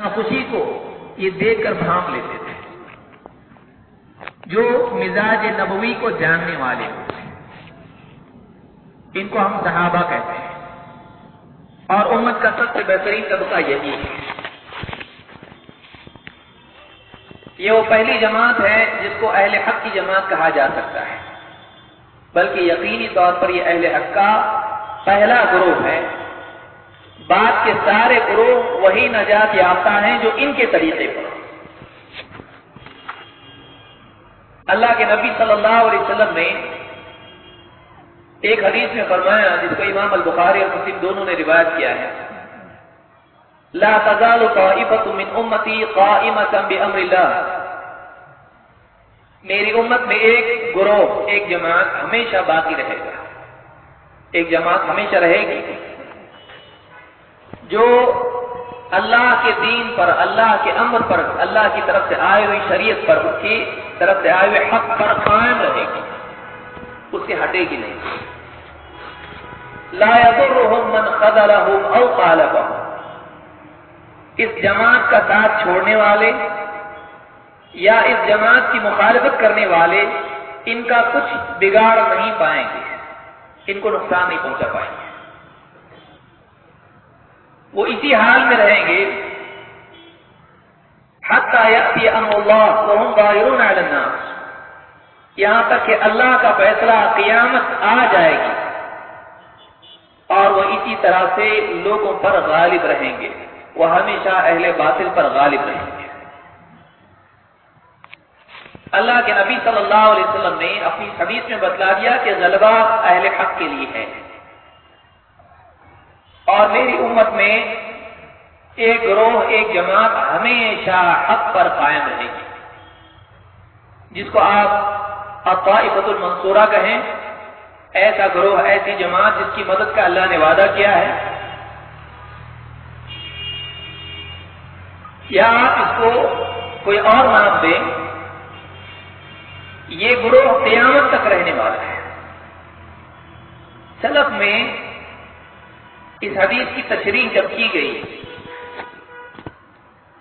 ناخوشی کو یہ دیکھ کر بھانپ لیتے تھے۔ جو مزاج نبوی کو جاننے والے ہوتے ان کو ہم صحابہ کہتے ہیں۔ اور امت کا سب سے بہترین طبقہ یہی ہے۔ یہ وہ پہلی جماعت ہے جس کو اہل حق کی جماعت کہا جا سکتا ہے۔ بلکہ یقینی طور پر یہ اہل حق کا پہلا گروہ ہے۔ بات کے سارے گروہ وہی نجات یافتہ ہیں جو ان کے طریقے پر اللہ کے نبی صلی اللہ علیہ وسلم نے ایک حدیث میں فرمایا، جس کو امام البخاری اور مسلم دونوں نے روایت کیا ہے۔ لا تزال طائفة من امتی قائمة بامر اللہ۔ میری امت میں ایک گروہ، ایک جماعت ہمیشہ باقی رہے گا۔ ایک جماعت ہمیشہ رہے گی۔ جو اللہ کے دین پر، اللہ کے امر پر، اللہ کی طرف سے آئے ہوئی شریعت پر، اس کی طرف سے آئے ہوئے حق پر قائم رہے گی۔ اس سے ہٹے گی نہیں۔ لا يضرهم من خذلهم او قالبهم اس جماعت کا ساتھ چھوڑنے والے یا اس جماعت کی مخالفت کرنے والے ان کا کچھ بگاڑ نہیں پائیں گے۔ ان کو نقصان نہیں پہنچا پائیں گے۔ وہ اسی حال میں رہیں گے. یہاں تک کہ اللہ کا فیصلہ قیامت آ جائے گی. اور وہ اسی طرح سے لوگوں پر غالب رہیں گے. وہ ہمیشہ اہل باطل پر غالب رہیں گے. اللہ کے نبی صلی اللہ علیہ وسلم نے اپنی حدیث میں بتلا دیا کہ غلبہ اہل حق کے لیے ہے. اور میری امت میں ایک گروہ، ایک جماعت ہمیشہ حق پر قائم رہے گی۔ جس کو آپ اطائفت المنصورہ کہیں، ایسا گروہ، ایسی جماعت جس کی مدد کا اللہ نے وعدہ کیا ہے۔ یا آپ اس کو کوئی اور نام دیں، یہ گروہ قیامت تک رہنے والا ہے۔ سلف میں اس حدیث کی تشریح جب کی گئی،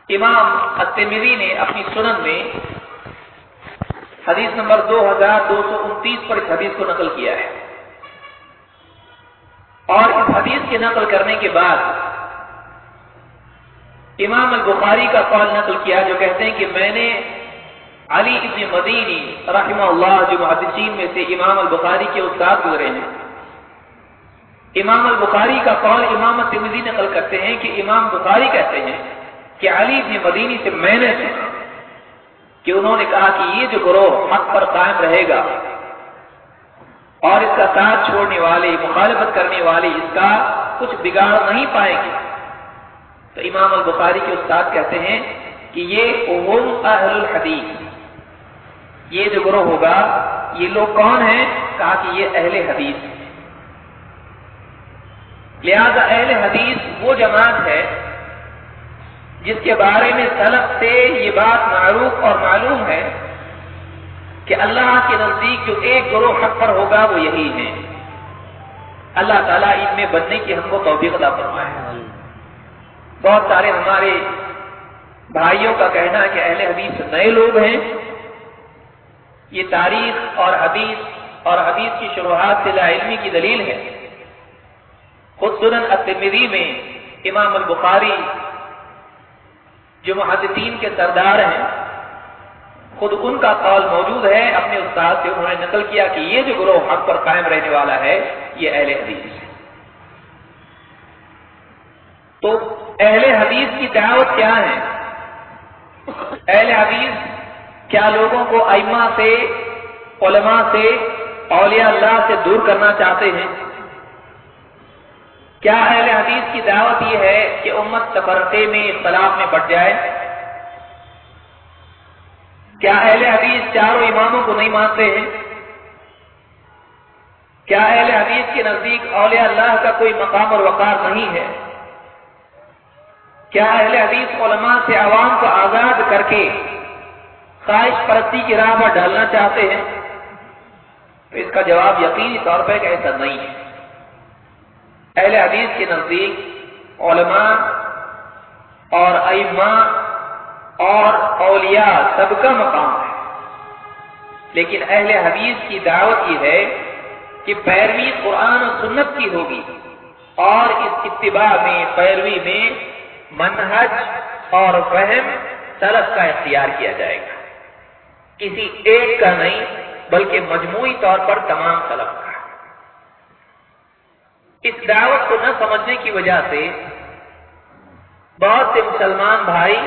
امام التمری نے اپنی سنن میں حدیث نمبر دو ہزار دو سو انتیس پر اس حدیث کو نقل کیا ہے۔ اور اس حدیث کے نقل کرنے کے بعد امام البخاری کا قول نقل کیا، جو کہتے ہیں کہ میں نے علی ابن مدینی رحمہ اللہ جو محدثین میں سے امام البخاری کے استاد گزرے ہیں۔ امام البخاری کا قول امام تمزی نقل کرتے ہیں کہ امام بخاری کہتے ہیں کہ علی ابن مدینی سے میں نے سنا کہ انہوں نے کہا کہ یہ جو گروہ حق پر قائم رہے گا اور اس کا ساتھ چھوڑنے والے، مخالفت کرنے والے اس کا کچھ بگاڑ نہیں پائیں گے۔ تو امام البخاری کے استاد کہتے ہیں کہ یہ اہل الحدیث، یہ جو گروہ ہوگا، یہ لوگ کون ہیں؟ کہا کہ یہ اہل حدیث۔ لہذا اہل حدیث وہ جماعت ہے جس کے بارے میں سلق سے یہ بات معروف اور معلوم ہے کہ اللہ کے نزدیک جو ایک گروہ حق پر ہوگا وہ یہی ہے۔ اللہ تعالیٰ ان میں بننے کی ہم کو توفیق عطا فرمائے۔ بہت سارے ہمارے بھائیوں کا کہنا ہے کہ اہل حدیث نئے لوگ ہیں۔ یہ تاریخ اور حدیث اور حدیث کی شروعات سے لا علمی کی دلیل ہے۔ خود سنن الترمذی میں امام البخاری جو محدثین کے سردار ہیں، خود ان کا قول موجود ہے، اپنے استاد سے انہوں نے نقل کیا کہ یہ جو گروہ حق پر قائم رہنے والا ہے، یہ اہل حدیث ہے تو اہل حدیث کی دعوت کیا ہے؟ اہل حدیث کیا لوگوں کو ائمہ سے، علماء سے، اولیاء اللہ سے دور کرنا چاہتے ہیں؟ کیا اہل حدیث کی دعوت یہ ہے کہ امت تفرقے میں اختلاف میں بٹ جائے؟ کیا اہل حدیث چاروں اماموں کو نہیں مانتے ہیں؟ کیا اہل حدیث کے نزدیک اولیاء اللہ کا کوئی مقام اور وقار نہیں ہے؟ کیا اہل حدیث علماء سے عوام کو آزاد کر کے خواہش پرستی کی راہ پر ڈالنا چاہتے ہیں؟ تو اس کا جواب یقینی طور پر ایسا نہیں ہے۔ اہل حدیث کے نزدیک علماء اور ایما اور اولیاء سب کا مقام ہے۔ لیکن اہل حدیث کی دعوت یہ ہے کہ پیروی قرآن و سنت کی ہوگی اور اس اتباع میں، پیروی میں منہج اور فہم سلف کا اختیار کیا جائے گا۔ کسی ایک کا نہیں، بلکہ مجموعی طور پر تمام سلف۔ کا اس دعوت کو نہ سمجھنے کی وجہ سے بہت سے مسلمان بھائی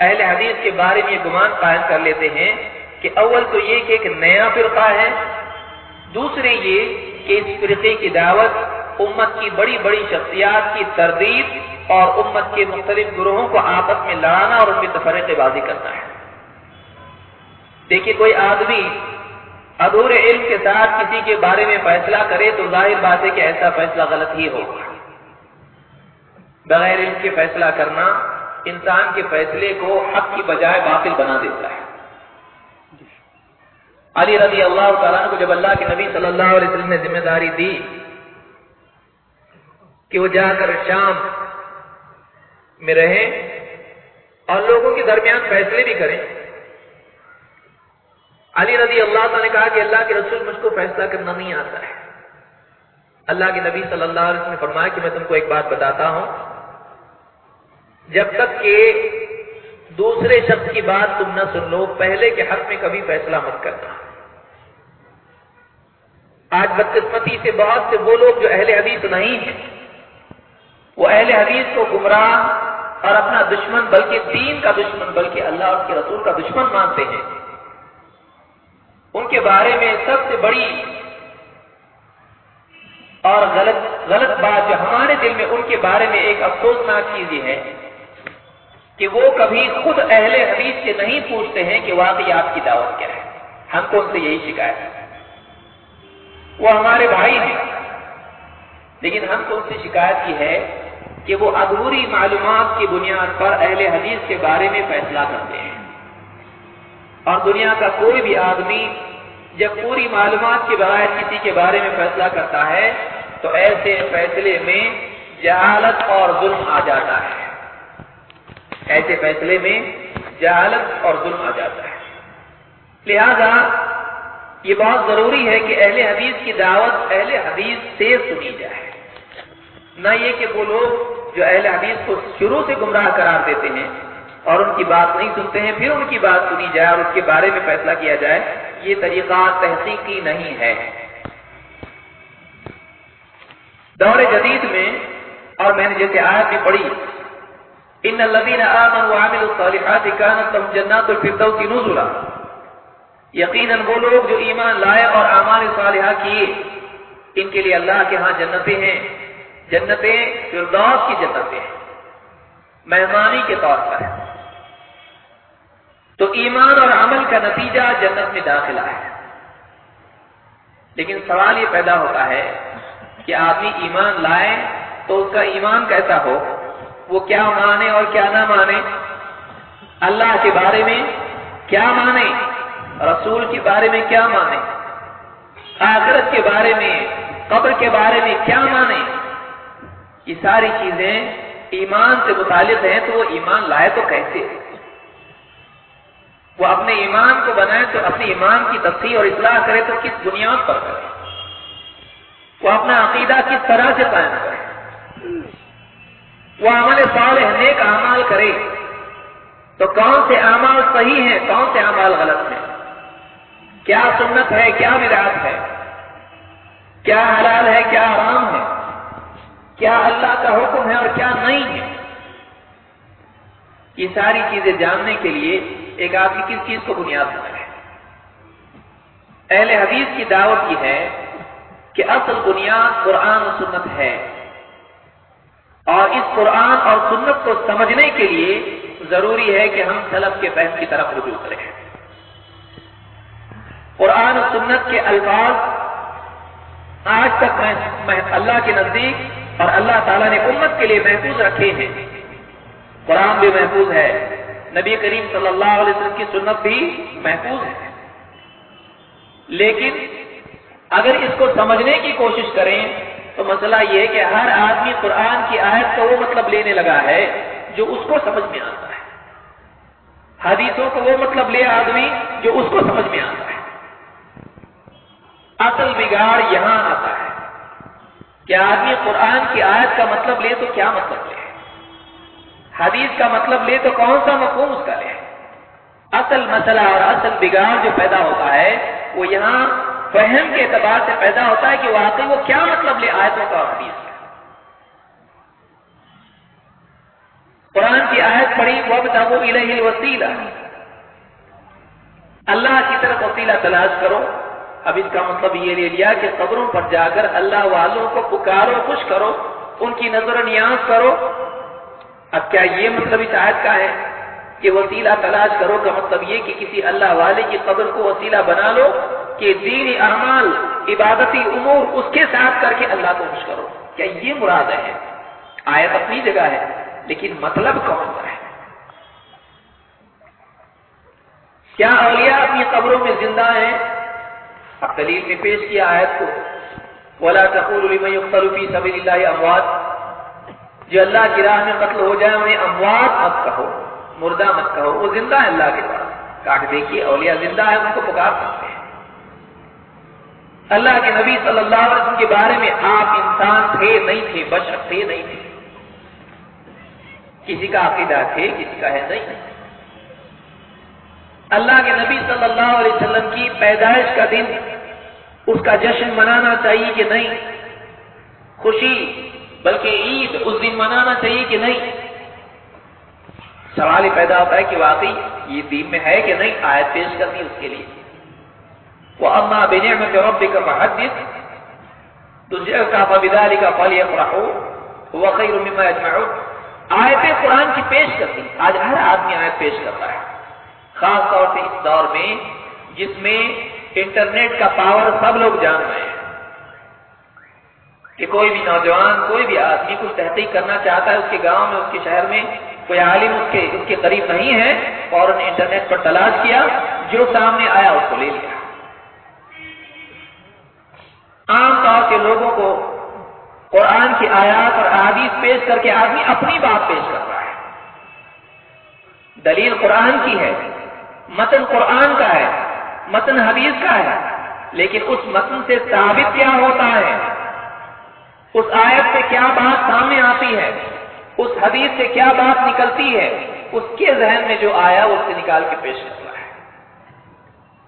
اہل حدیث کے بارے میں یہ گمان قائم کر لیتے ہیں کہ اول تو یہ کہ ایک نیا فرقہ ہے، دوسرے یہ کہ اس فرقے کی دعوت امت کی بڑی بڑی شخصیات کی تردید اور امت کے مختلف گروہوں کو آپس میں لڑانا اور ان کی تفرق بازی کرنا ہے۔ دیکھیے، کوئی آدمی ادھورے علم کے ساتھ کسی کے بارے میں فیصلہ کرے تو ظاہر بات ہے کہ ایسا فیصلہ غلط ہی ہوگا۔ بغیر علم کے فیصلہ کرنا انسان کے فیصلے کو حق کی بجائے باطل بنا دیتا ہے۔ علی رضی اللہ تعالیٰ کو جب اللہ کے نبی صلی اللہ علیہ وسلم نے ذمہ داری دی کہ وہ جا کر شام میں رہے اور لوگوں کے درمیان فیصلے بھی کریں علی رضی اللہ تعالیٰ نے کہا کہ اللہ کے رسول مجھ کو فیصلہ کرنا نہیں آتا ہے۔ اللہ کے نبی صلی اللہ علیہ وسلم نے فرمایا کہ میں تم کو ایک بات بتاتا ہوں۔ جب تک کہ دوسرے شخص کی بات تم نہ سن لو، پہلے کے حق میں کبھی فیصلہ مت کرنا۔ آج بدقسمتی سے بہت سے وہ لوگ جو اہل حدیث نہیں ہیں، وہ اہل حدیث کو گمراہ اور اپنا دشمن بلکہ دین کا دشمن بلکہ اللہ اور کے رسول کا دشمن مانتے ہیں۔ ان کے بارے میں سب سے بڑی اور غلط غلط بات جو ہمارے دل میں ان کے بارے میں ایک افسوسناک چیز یہ ہے کہ وہ کبھی خود اہل حدیث سے نہیں پوچھتے ہیں کہ واقعی آپ کی دعوت کیا ہے۔ ہم کو ان سے یہی شکایت ہے۔ وہ ہمارے بھائی ہیں۔ لیکن ہم کو ان سے شکایت کی ہے کہ وہ ادھوری معلومات کی بنیاد پر اہل حدیث کے بارے میں فیصلہ کرتے ہیں۔ اور دنیا کا کوئی بھی آدمی جب پوری معلومات کے بغیر کسی کے بارے میں فیصلہ کرتا ہے، تو ایسے فیصلے میں جہالت اور ظلم آ جاتا ہے۔ ایسے فیصلے میں جہالت اور ظلم آ جاتا ہے۔ لہذا یہ بہت ضروری ہے کہ اہل حدیث کی دعوت اہل حدیث سے سنی جائے۔ نہ یہ کہ وہ لوگ جو اہل حدیث کو شروع سے گمراہ قرار دیتے ہیں۔ اور ان کی بات نہیں سنتے ہیں، پھر ان کی بات سنی جائے اور اس کے بارے میں فیصلہ کیا جائے، یہ طریقہ تحقیقی نہیں ہے۔ دور جدید میں، اور میں نے جیسے آیت بھی پڑھی، ان الذين امنوا وعملوا الصالحات كانت لهم جنات الفردوس نزلا. یقیناً وہ لوگ جو ایمان لائے اور اعمال صالحہ کیے، ان کے لیے اللہ کے ہاں جنتیں ہیں۔ جنتیں فردوس کی جنتیں ہیں۔ مہمانی کے طور پر ہے۔ تو ایمان اور عمل کا نتیجہ جنت میں داخلہ ہے۔ لیکن سوال یہ پیدا ہوتا ہے کہ آدمی ایمان لائے تو اس کا ایمان کیسا ہو؟ وہ کیا مانے اور کیا نہ مانے؟ اللہ کے بارے میں کیا مانے؟ رسول کے بارے میں کیا مانے؟ آخرت کے بارے میں، قبر کے بارے میں کیا مانے؟ یہ ساری چیزیں ایمان سے متعلق ہیں تو وہ ایمان لائے تو کیسے؟ وہ اپنے ایمان کو بنائے تو اپنے ایمان کی تفصیل اور اصلاح کرے تو کس بنیاد پر کرے؟ وہ اپنا عقیدہ کس طرح سے قائم کرے؟ وہ عمل صالح نیک اعمال کرے۔ تو کون سے اعمال صحیح ہیں، کون سے اعمال غلط ہیں؟ کیا سنت ہے، کیا وراث ہے؟ کیا حلال ہے، کیا آرام ہے؟ کیا اللہ کا حکم ہے اور کیا نہیں ہے؟ یہ ساری چیزیں جاننے کے لیے ایک آدمی کس چیز کو بنیاد بنائے اہل حدیث کی دعوت کی ہے کہ اصل بنیاد قرآن و سنت ہے۔ اور اس قرآن اور سنت کو سمجھنے کے لیے ضروری ہے کہ ہم سلف کے فہم کی طرف رجوع کریں۔ قرآن و سنت کے الفاظ آج تک میں اللہ کے نزدیک اور اللہ تعالیٰ نے امت کے لیے محفوظ رکھے ہیں۔ قرآن بھی محفوظ ہے۔ نبی کریم صلی اللہ علیہ وسلم کی سنت بھی محفوظ ہے۔ لیکن اگر اس کو سمجھنے کی کوشش کریں، تو مسئلہ یہ ہے کہ ہر آدمی قرآن کی آیت کا وہ مطلب لینے لگا ہے جو اس کو سمجھ میں آتا ہے۔ حدیثوں کو وہ مطلب لے آدمی جو اس کو سمجھ میں آتا ہے۔ اصل بگاڑ یہاں آتا ہے۔ کہ آدمی قرآن کی آیت کا مطلب لے تو کیا مطلب لے؟ حدیث کا مطلب لے تو کون سا مفہوم اس کا لے؟ اصل مسئلہ اور اصل بگاڑ جو پیدا ہوتا ہے، وہ یہاں فہم کے اعتبار سے پیدا ہوتا ہے کہ واقعی وہ کیا مطلب لے آیتوں کا حدیث کا؟ قرآن کی آیت پڑھی وہ بتاؤ وسیلہ اللہ کی طرف وسیلہ تلاش کرو۔ اب اس کا مطلب یہ لے لیا کہ قبروں پر جا کر اللہ والوں کو پکارو، خوش کرو، ان کی نظر و نیاز کرو۔ اب کیا یہ مطلب اس آیت کا ہے کہ وسیلہ تلاش کرو کا مطلب یہ کہ کسی اللہ والے کی قبر کو وسیلہ بنا لو کہ دین اعمال، عبادتی امور اس کے ساتھ کر کے اللہ کو خوش کرو۔ کیا یہ مراد ہے؟ آیت اپنی جگہ ہے، لیکن مطلب کون سا ہے؟ کیا اولیاء اپنی قبروں میں زندہ ہیں؟ اب دلیل میں پیش کیا آیت کو۔ ولا تقول لمن يقتل في سبيل الله اموات جو اللہ کی راہ میں قتل ہو جائے، انہیں اموات مت کہو، مردہ مت کہو، وہ زندہ ہے اللہ کے پاس۔ کاٹ دیکھیے، اولیاء زندہ ہے ان کو پکار سکتے ہیں۔ اللہ کے نبی صلی اللہ علیہ وسلم کے بارے میں آپ انسان تھے، نہیں تھے، بشر تھے، نہیں تھے۔ کسی کا عقیدہ تھے، کسی کا ہے، نہیں۔ اللہ کے نبی صلی اللہ علیہ وسلم کی پیدائش کا دن، اس کا جشن منانا چاہیے کہ نہیں؟ خوشی، بلکہ عید اس دن منانا چاہیے کہ نہیں؟ سوال یہ پیدا ہوتا ہے کہ واقعی یہ دین میں ہے کہ نہیں؟ آیت پیش کرنی اس کے لیے۔ وہ اما بنے میں رب کا محدث تجھے کا بداری کا پل رہو وہ مما اجمعون آیت قرآن کی پیش کرتی آج ہر آدمی آیت پیش کرتا ہے۔ خاص طور سے اس دور میں جس میں انٹرنیٹ کا پاور سب لوگ جان رہے ہیں۔ کہ کوئی بھی نوجوان، کوئی بھی آدمی کچھ تحقیق کرنا چاہتا ہے اس کے گاؤں میں، اس کے شہر میں، کوئی عالم اس کے اس کے قریب نہیں ہے اور نے انٹرنیٹ پر تلاش کیا، جو سامنے آیا اس کو لے لیا۔ عام طور کے لوگوں کو قرآن کی آیات اور حادیث پیش کر کے آدمی اپنی بات پیش کر رہا ہے۔ دلیل قرآن کی ہے۔ متن قرآن کا ہے، متن حدیث کا ہے، لیکن اس متن سے ثابت کیا ہوتا ہے؟ اس آیت سے کیا بات سامنے آتی ہے؟ اس حدیث سے کیا بات نکلتی ہے؟ اس کے ذہن میں جو آیا، اس سے نکال کے پیش کرتا ہے۔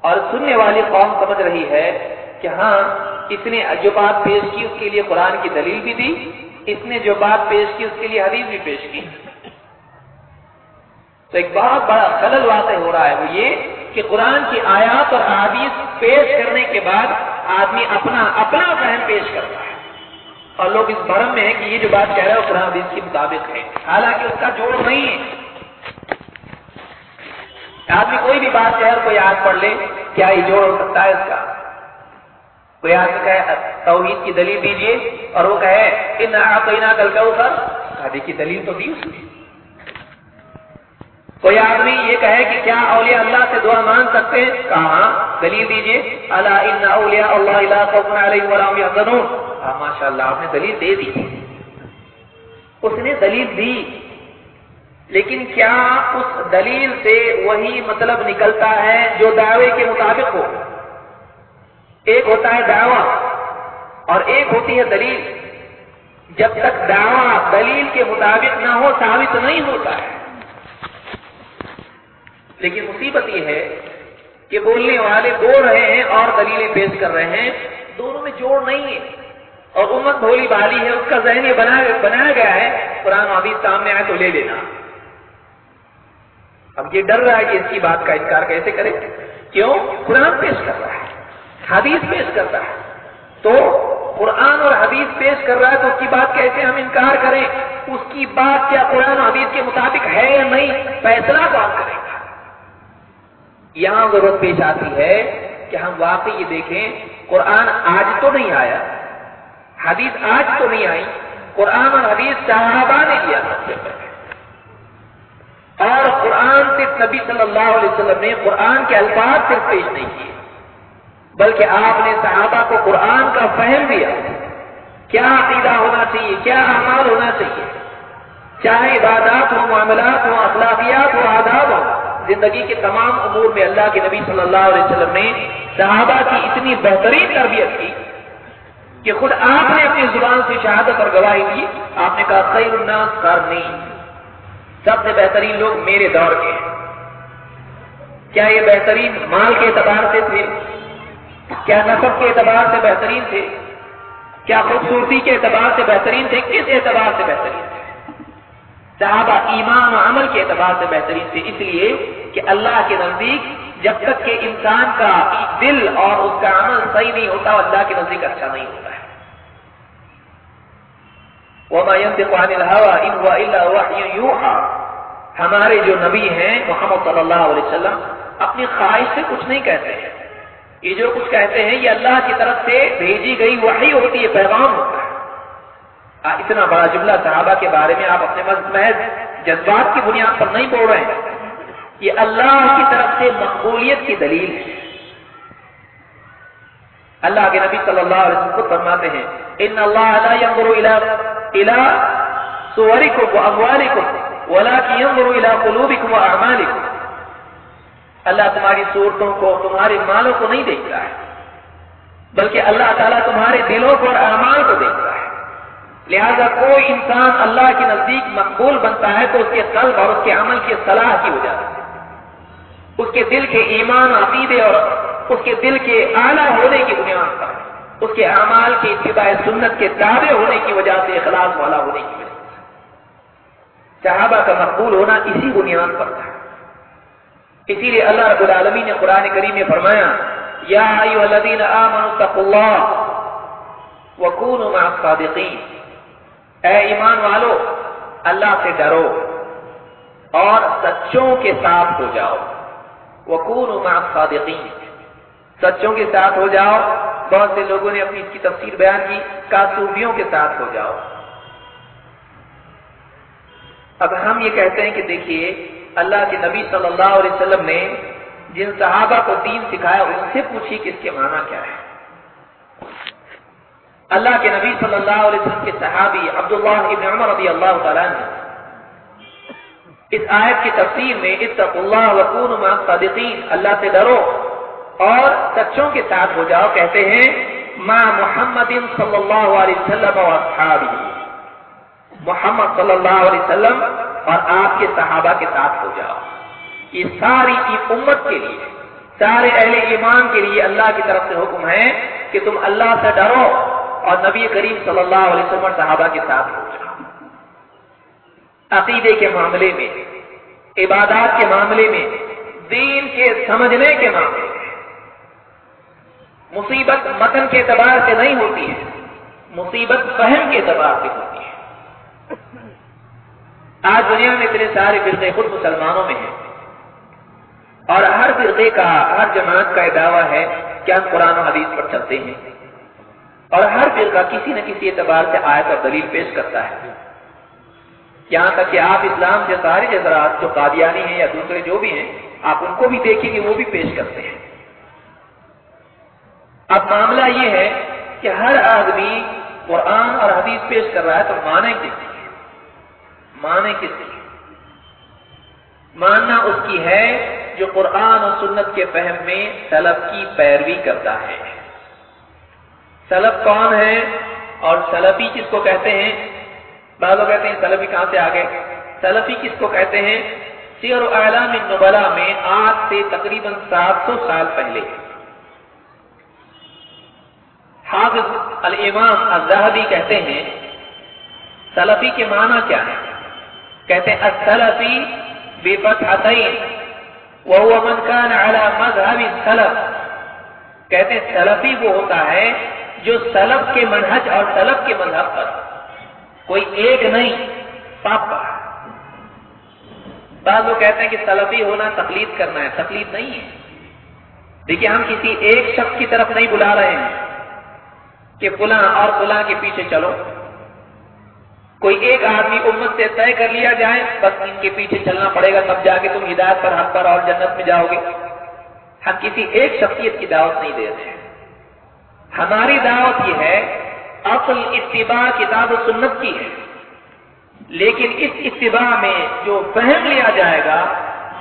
اور سننے والی قوم سمجھ رہی ہے کہ ہاں اس نے جو بات پیش کی، اس کے لیے قرآن کی دلیل بھی دی، اس نے جو بات پیش کی، اس کے لیے حدیث بھی پیش کی۔ تو ایک بہت بڑا خلل واقع ہو رہا ہے وہ یہ کہ قرآن کی آیات اور حادیث پیش کرنے کے بعد آدمی اپنا اپنا فہم پیش کرتا ہے۔ اور لوگ اس بھرم میں ہیں کہ یہ جو بات کہہ رہا ہے قرآن حدیث کے مطابق ہے۔ حالانکہ اس کا جوڑ نہیں ہے۔ آدمی کوئی بھی بات کہہ کوئی یاد پڑھ لے، کیا یہ جوڑ ہو سکتا ہے اس کا؟ کوئی آدمی کہے، توحید کی دلیل دیجیے اور وہ کہے کہ نہ آپ کل کا سر کی دلیل تو دی اس نے۔ کوئی آدمی یہ کہے کہ کیا اولیاء اللہ سے دعا مان سکتے ہیں؟ کہاں دلیل دیجیے اللہ ان اولیاء اللہ ہاں، ماشاء اللہ آپ نے دلیل دے دی۔ اس نے دلیل دی۔ لیکن کیا اس دلیل سے وہی مطلب نکلتا ہے جو دعوے کے مطابق ہو؟ ایک ہوتا ہے دعوی اور ایک ہوتی ہے دلیل۔ جب تک دعوی دلیل کے مطابق نہ ہو ثابت نہیں ہوتا ہے۔ لیکن مصیبت یہ ہے کہ بولنے والے بول رہے ہیں اور دلیلیں پیش کر رہے ہیں، دونوں میں جوڑ نہیں ہے۔ اور امت بھولی بالی ہے، اس کا ذہن یہ بنایا گیا ہے، قرآن حدیث سامنے آئے تو لے لینا۔ اب یہ ڈر رہا ہے کہ اس کی بات کا انکار کیسے کرے؟ کیوں؟ قرآن پیش کر رہا ہے، حدیث پیش کرتا ہے۔ تو قرآن اور حدیث پیش کر رہا ہے تو اس کی بات کیسے ہم انکار کریں؟ اس کی بات کیا قرآن حدیث کے مطابق ہے یا نہیں؟ فیصلہ کون کرے گا؟ یہاں ضرورت پیش آتی ہے کہ ہم واقعی یہ دیکھیں، قرآن آج تو نہیں آیا، حدیث آج تو نہیں آئی، قرآن اور حدیث صحابہ نے کیا اور قرآن صرف نبی صلی اللہ علیہ وسلم نے قرآن کے الفاظ صرف پیش نہیں کیے، بلکہ آپ نے صحابہ کو قرآن کا فہم دیا۔ کیا عقیدہ ہونا چاہیے، کیا اعمال ہونا چاہیے؟ چاہے عبادات ہو معاملات ہو اخلاقیات ہو آداب ہو زندگی کے تمام امور میں اللہ کے نبی صلی اللہ علیہ وسلم نے صحابہ کی اتنی بہترین تربیت کی کہ خود آپ نے اپنی زبان سے شہادت اور گواہی دی۔ آپ نے کہا، خیر الناس کرنی سب سے بہترین لوگ میرے دور کے ہیں۔ کیا یہ بہترین مال کے اعتبار سے تھے؟ کیا نصب کے اعتبار سے بہترین تھے؟ کیا خوبصورتی کے اعتبار سے بہترین تھے؟ کس اعتبار سے بہترین تھے؟ صحابہ ایمان و عمل کے اعتبار سے بہترین تھے، اس لیے کہ اللہ کے نزدیک جب تک کہ انسان کا دل اور اس کا عمل صحیح نہیں ہوتا، اللہ کے نزدیک اچھا نہیں ہوتا ہے۔ ہمارے جو نبی ہیں، محمد صلی اللہ علیہ وسلم، اپنی خواہش سے کچھ نہیں کہتے ہیں۔ یہ جو کچھ کہتے ہیں، یہ اللہ کی طرف سے بھیجی گئی وحی ہوتی ہے، پیغام ہوتا ہے۔ اتنا بڑا جملہ صحابہ کے بارے میں آپ اپنے محض جذبات کی بنیاد پر نہیں بول رہے ہیں۔ یہ اللہ کی طرف سے مقبولیت کی دلیل ہے۔ اللہ کے نبی صلی اللہ علیہ وسلم کو فرماتے ہیں، ان اللہ لا ينظر الى الى صوركم واموالكم ولكن ينظر الى قلوبكم واعمالكم اللہ تمہاری صورتوں کو، تمہارے مالوں کو نہیں دیکھ رہا ہے، بلکہ اللہ تعالیٰ تمہارے دلوں کو اور اعمال کو دیکھ رہا ہے۔ لہذا کوئی انسان اللہ کے نزدیک مقبول بنتا ہے تو اس کے قلب اور اس کے عمل کی صلاح کی وجہ سے۔ اس کے دل کے ایمان عقیدے اور اس کے دل کے اعلیٰ ہونے کی بنیاد پر، اس کے اعمال کی اتباع سنت کے دعوے ہونے کی وجہ سے اخلاص والا ہونے کی وجہ صحابہ کا مقبول ہونا اسی بنیاد پر تھا۔ اسی لیے اللہ رب العالمین نے قرآن کریم میں فرمایا، یا الذین آمنوا اتقوا اللہ وکونوا مع الصادقین۔ اے ایمان والو، اللہ سے ڈرو اور سچوں کے ساتھ ہو جاؤ۔ وکونوا مع الصادقین سچوں کے ساتھ ہو جاؤ۔ بہت سے لوگوں نے اپنی اس کی تفسیر بیان کی۔ کاسوبیوں کے ساتھ ہو جاؤ۔ اب ہم یہ کہتے ہیں کہ دیکھیے، اللہ کے نبی صلی اللہ علیہ وسلم نے جن صحابہ کو دین سکھایا، ان سے پوچھی کہ اس کے معنی کیا ہے۔ اللہ کے نبی صلی اللہ علیہ وسلم کے صحابی عبداللہ ابن عمر رضی اللہ تعالیٰ نے اس آیت کی تفسیر میں اتق اللہ وکون مع صادقین اللہ سے ڈرو اور سچوں کے ساتھ ہو جاؤ، کہتے ہیں ما محمد صلی اللہ علیہ وسلم و اصحابی محمد صلی اللہ علیہ وسلم اور آپ کے صحابہ کے ساتھ ہو جاؤ. یہ ساری کی امت کے لیے، سارے اہل ایمان کے لیے اللہ کی طرف سے حکم ہے کہ تم اللہ سے ڈرو اور نبی کریم صلی اللہ علیہ وسلم اور صحابہ کے ساتھ عقیدے کے معاملے میں، عبادات کے معاملے میں، دین کے سمجھنے کے معاملے میں۔ مصیبت متن کے اعتبار سے نہیں ہوتی ہے، مصیبت فہم کے اعتبار سے ہوتی ہے۔ آج دنیا میں اتنے سارے فرقے خود مسلمانوں میں ہیں۔ اور ہر فرقے کا، ہر جماعت کا دعویٰ ہے کہ ہم قرآن و حدیث پر چلتے ہیں۔ اور ہر فرقہ کسی نہ کسی اعتبار سے آیت اور دلیل پیش کرتا ہے۔ یہاں تک کہ آپ اسلام سے سارے جذرات جو قادیانی ہیں یا دوسرے جو بھی ہیں، آپ ان کو بھی دیکھیں گے، وہ بھی پیش کرتے ہیں۔ اب معاملہ یہ ہے کہ ہر آدمی قرآن اور حدیث پیش کر رہا ہے تو مانے کس کی مانے کس کی ماننا اس کی ہے جو قرآن اور سنت کے فہم میں سلب کی پیروی کرتا ہے۔ سلب کون ہے اور سلفی کس کو کہتے ہیں؟ بعض لوگ کہتے ہیں سلفی کہاں سے آ گئے سلفی کس کو کہتے ہیں؟ سیر اعلام نبلا میں آج سے تقریباً سات سو سال پہلے۔ حافظ الامام الزہبی کہتے ہیں، سلفی کے معنی کیا ہے کہتے ہیں، السلفی بے فتحتین وهو من كان على مذهب السلف کہتے ہیں، سلفی وہ ہوتا ہے جو سلف کے منہج اور سلف کے مذہب پر کوئی ایک نہیں پاپا بعض لوگ کہتے ہیں کہ سلفی ہونا تقلید کرنا ہے، تقلید نہیں ہے۔ دیکھیے، ہم کسی ایک شخص کی طرف نہیں بلا رہے ہیں کہ فلاں اور فلاں کے پیچھے چلو۔ کوئی ایک آدمی امت سے طے کر لیا جائے، بس ان کے پیچھے چلنا پڑے گا، تب جا کے تم ہدایت پر حق پر اور جنت میں جاؤ گے۔ ہم کسی ایک شخصیت کی دعوت نہیں دے رہے۔ ہماری دعوت یہ ہے، اصل اتباع کتاب و سنت کی ہے۔ لیکن اس اتباع میں جو فہم لیا جائے گا،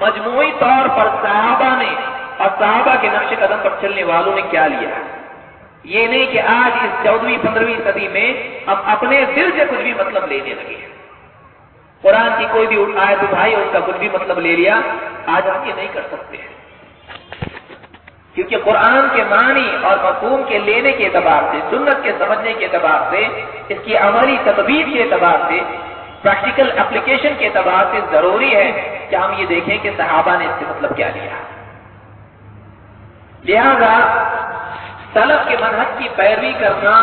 مجموعی طور پر صحابہ نے اور صحابہ کے نقش قدم پر چلنے والوں نے کیا لیا یہ نہیں کہ آج اس چودہویں پندرہویں صدی میں ہم اپنے دل سے کچھ بھی مطلب لینے لگے ہیں۔ قرآن کی کوئی بھی آیت اٹھائی اور اس کا کچھ بھی مطلب لے لیا، آج ہم یہ نہیں کر سکتے ہیں۔ کیونکہ قرآن کے معنی اور مفہوم کے لینے کے اعتبار سے، سنت کے سمجھنے کے اعتبار سے، اس کی عملی تدبیر کے اعتبار سے پریکٹیکل اپلیکیشن کے اعتبار سے ضروری ہے کہ ہم یہ دیکھیں کہ صحابہ نے اس سے مطلب کیا لیا۔ لہذا سلف کے منحص کی پیروی کرنا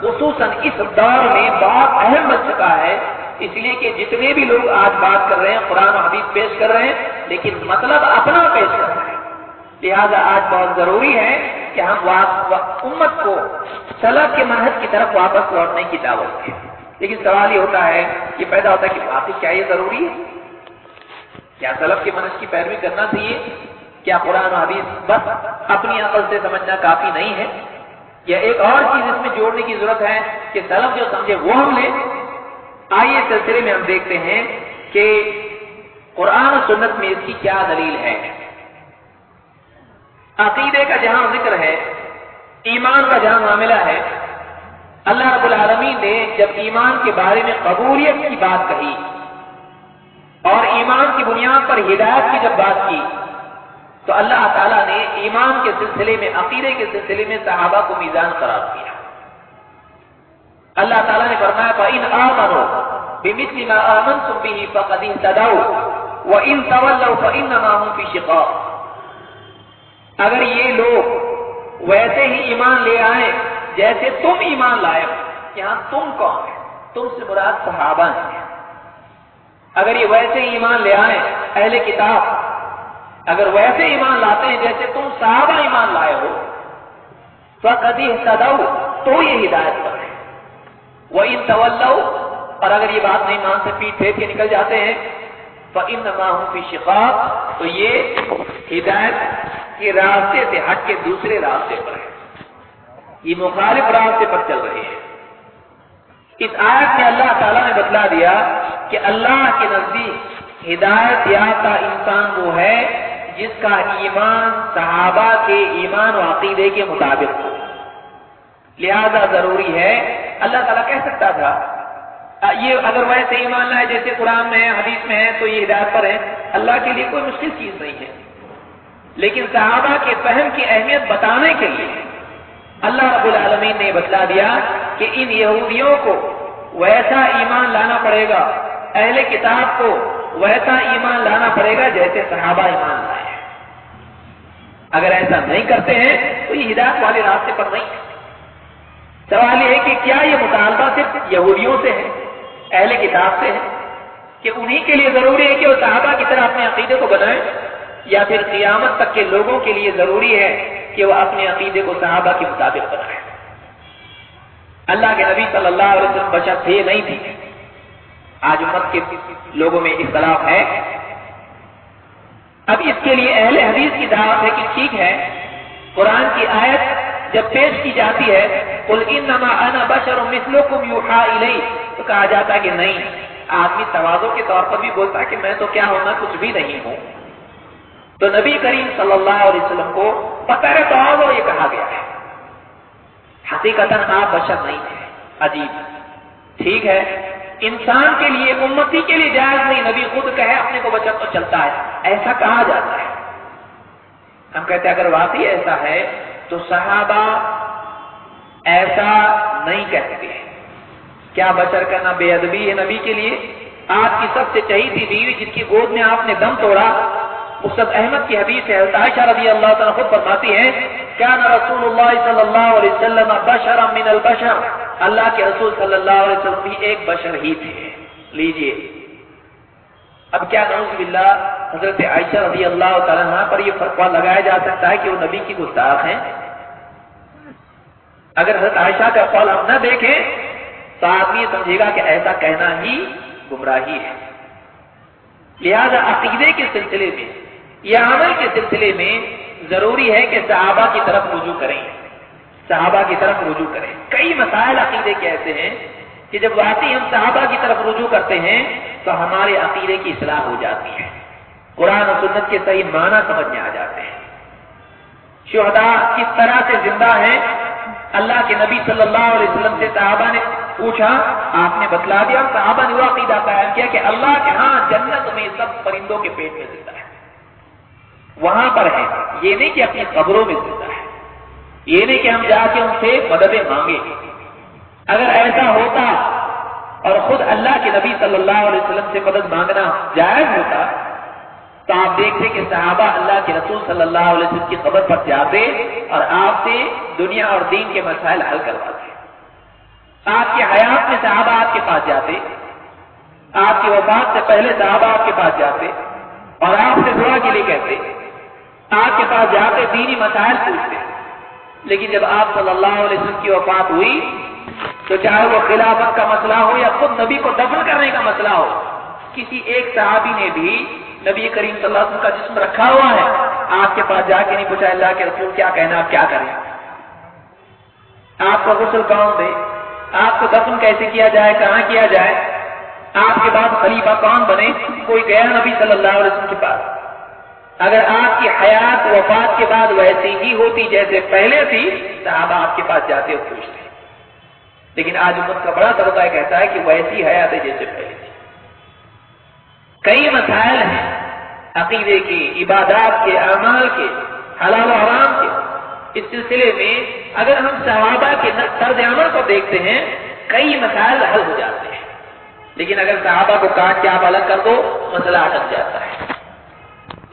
خصوصاً اس دور میں بہت اہم بن چکا ہے۔ اس لیے کہ جتنے بھی لوگ آج بات کر رہے ہیں، قرآن و حدیث پیش کر رہے ہیں، لیکن مطلب اپنا پیش کر رہے ہیں۔ لہذا آج بہت ضروری ہے کہ ہم امت کو سلب کے منحص کی طرف واپس لوٹنے کی دعوت دیں۔ لیکن سوال یہ ہوتا ہے یہ پیدا ہوتا ہے کہ واقعی کیا یہ ضروری ہے؟ کیا سلب کے منحص کی پیروی کرنا چاہیے؟ کیا قرآن و حدیث بس اپنی عقل سے سمجھنا کافی نہیں ہے؟ یا ایک اور چیز اس میں جوڑنے کی ضرورت ہے کہ سلب جو سمجھے وہ ہم لیں۔ آئیے سلسلے میں ہم دیکھتے ہیں کہ قرآن و سنت میں اس کی کیا دلیل ہے۔ عقیدے کا جہاں ذکر ہے، ایمان کا جہاں معاملہ ہے، اللہ رب العالمین نے جب ایمان کے بارے میں قبولیت کی بات کہی اور ایمان کی بنیاد پر ہدایت کی جب بات کی، تو اللہ تعالیٰ نے ایمان کے سلسلے میں، عقیدے کے سلسلے میں صحابہ کو میزان قرار دیا۔ اللہ تعالیٰ نے فرمایا، فَإِنْ آمَنُوا بِمِثْلِ مَا آمَنْتُمْ بِهِ فَقَدْ اهْتَدَوْا وَإِنْ تَوَلَّوْا فَإِنَّمَا هُمْ فِي شِقَاقٍ۔ اگر یہ لوگ ویسے ہی ایمان لے آئے، جیسے تم ایمان لائے ہو یہاں تم کون ہے تم سے مراد صحابہ ہیں۔ اگر یہ ویسے ہی ایمان لے آئے، اہل کتاب، اگر ویسے ایمان لاتے ہیں، جیسے تم صحابہ ایمان لائے ہو، فَقَدْ اهْتَدَوْا، تو یہ ہدایت پر ہے وہ ان طول اور اگر یہ بات نہیں مان سے پیٹ پھیر کے نکل جاتے ہیں تو ان فی شقاق، تو یہ ہدایت کے راستے سے ہٹ کے دوسرے راستے پر ہے۔ یہ مخالف راستے پر چل رہے ہیں اس آیت میں اللہ تعالیٰ نے بتلا دیا کہ اللہ کے نزدیک ہدایت یافتہ انسان وہ ہے جس کا ایمان صحابہ کے ایمان و عقیدے کے مطابق ہو۔ لہذا ضروری ہے، اللہ تعالیٰ کہہ سکتا تھا، یہ اگر ویسے ایمان لائے جیسے قرآن میں ہے، حدیث میں ہے، تو یہ ہدایت پر ہے۔ اللہ کے لیے کوئی مشکل چیز نہیں ہے۔ لیکن صحابہ کے فہم کی اہمیت بتانے کے لیے اللہ رب العالمین نے بتلا دیا کہ ان یہودیوں کو ویسا ایمان لانا پڑے گا، اہل کتاب کو ویسا ایمان لانا پڑے گا جیسے صحابہ ایمان لائے اگر ایسا نہیں کرتے ہیں، تو یہ ہدایت والے راستے پر نہیں۔ ہے سوال یہ ہے کہ کیا یہ مطالبہ صرف یہودیوں سے ہے، اہل کتاب سے ہے؟ کہ انہی کے لیے ضروری ہے کہ وہ صحابہ کی طرح اپنے عقیدے کو بنائیں؟ یا پھر قیامت تک کے لوگوں کے لیے ضروری ہے کہ وہ اپنے عقیدے کو صحابہ کے مطابق بنائیں۔ اللہ کے نبی صلی اللہ علیہ وسلم بچت تھے نہیں تھی آج امت کے لوگوں میں اختلاف ہے۔ اب اس کے لیے اہل حدیث کی دعوت ہے کہ ٹھیک ہے، قرآن کی آیت جب پیش کی جاتی ہے تو کہا جاتا ہے کہ نہیں، آدمی توازوں کے طور پر بھی بولتا ہے کہ میں تو کیا ہونا کچھ بھی نہیں ہوں۔ تو نبی کریم صلی اللہ علیہ وسلم کو پتہ تو توازو یہ کہا گیا ہے۔ حقیقت آپ بشر نہیں تھے، عجیب۔ ٹھیک ہے، انسان کے لیے، امتی کے لیے جائز نہیں۔ نبی خود کہے، اپنے کو بچت تو چلتا ہے۔ ایسا کہا جاتا ہے۔ ہم کہتے ہیں، اگر واقعی ایسا ہے، تو صحابہ ایسا نہیں کہتے کیا بچر کرنا بے ادبی ہے نبی کے لیے؟ آپ کی سب سے چہی تھی بیوی جس کی گود میں آپ نے دم توڑا اسد احمد کی حدیث ہے عائشہ رضی اللہ تعالیٰ خود فرماتی ہے کیا رسول اللہ صلی اللہ علیہ وسلم بشر من البشر. اللہ کے رسول صلی اللہ علیہ وسلم بھی ایک بشر ہی تھے۔ لیجیے۔ اب کیا نعوذ باللہ، حضرت عائشہ رضی اللہ تعالیٰ پر یہ فرقہ لگایا جا سکتا ہے کہ وہ نبی کی گستاخ ہیں۔ اگر حضرت عائشہ کا قول ہم نہ دیکھیں، تو آدمی سمجھے گا کہ ایسا کہنا ہی گمراہی ہے۔ لہذا عقیدے کے سلسلے میں یا عمل کے سلسلے میں ضروری ہے کہ صحابہ کی طرف رجوع کریں۔ صحابہ کی طرف رجوع کریں۔ کئی مسائل عقیدے کے ایسے ہیں کہ جب واقعی ہم صحابہ کی طرف رجوع کرتے ہیں تو ہمارے عقیدے کی اصلاح ہو جاتی ہے۔ قرآن و سنت کے صحیح معنی سمجھ میں آ جاتے ہیں۔ شہداء کس طرح سے زندہ ہیں؟ اللہ کے نبی صلی اللہ علیہ وسلم سے صحابہ نے پوچھا، آپ نے بتلا دیا، صحابہ نے وہ عقیدہ قائم کیا کہ اللہ کے ہاں جنت میں سب پرندوں کے پیٹ میں زندہ وہاں پر ہے یہ نہیں کہ اپنی قبروں میں زندہ ہے یہ نہیں کہ ہم جا کے ان سے مددیں مانگے اگر ایسا ہوتا اور خود اللہ کے نبی صلی اللہ علیہ وسلم سے مدد مانگنا جائز ہوتا، تو آپ دیکھتے کہ صحابہ اللہ کے رسول صلی اللہ علیہ وسلم کی خبر پر جاتے اور آپ سے دنیا اور دین کے مسائل حل کرواتے۔ آپ کی حیات میں صحابہ آپ کے پاس جاتے، آپ کی وفات سے پہلے صحابہ آپ کے پاس جاتے اور آپ سے دعا کے لیے کہتے۔ آپ کے پاس جاتے دینی مسائل پوچھتے۔ لیکن جب آپ صلی اللہ علیہ وسلم کی وفات ہوئی، تو چاہے وہ خلافت کا مسئلہ ہو یا خود نبی کو دفن کرنے کا مسئلہ ہو، کسی ایک صحابی نے بھی نبی کریم صلی اللہ علیہ وسلم کا جسم رکھا ہوا ہے۔ آپ کے پاس جا کے نہیں پوچھا اللہ کے رسول کیا کہنا، آپ کیا کریں۔ آپ کا غسل کون دے؟ آپ کو دفن کیسے کیا جائے؟ کہاں کیا جائے؟ آپ کے بعد خلیفہ کون بنے؟ کوئی گیا نبی صلی اللہ علیہ وسلم کے پاس۔ اگر آپ کی حیات وفات کے بعد ویسی ہی ہوتی جیسے پہلے تھی صحابہ آپ کے پاس جاتے اور پوچھتے لیکن آج امت کا بڑا طبقہ کہتا ہے کہ ویسی حیات ہے جیسے پہلے تھی۔ کئی مسائل ہیں عقیدے کے، عبادات کے، اعمال کے، حلال و حرام کے۔ اس سلسلے میں اگر ہم صحابہ کے طرز عمل کو دیکھتے ہیں، کئی مسائل حل ہو جاتے ہیں۔ لیکن اگر صحابہ کو کاٹ کے آپ الگ کر دو، مسئلہ اٹک جاتا ہے۔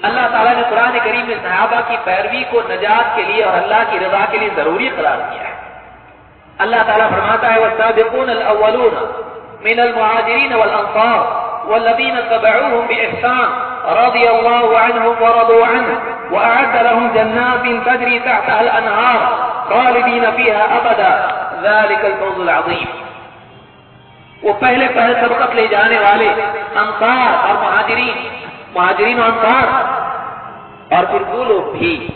اللہ تعالیٰ نے قرآن کریم میں صحابہ کی پیروی کو نجات کے لیے اور اللہ کی رضا کے لیے ضروری قرار دیا ہے۔ اللہ تعالیٰ فرماتا ہے، والسابقون الاولون من المهاجرين والانصار والذين تبعوهم باحسان رضي الله عنهم ورضوا عنه واعد لهم جنات تجري تحتها الانهار خالدين فيها ابدا ذلك الفوز العظيم۔ وہ پہلے پہلے سبقت لے جانے والے انصار اور مہاجرین مہاجرین اور انصار اور پھر وہ لوگ بھی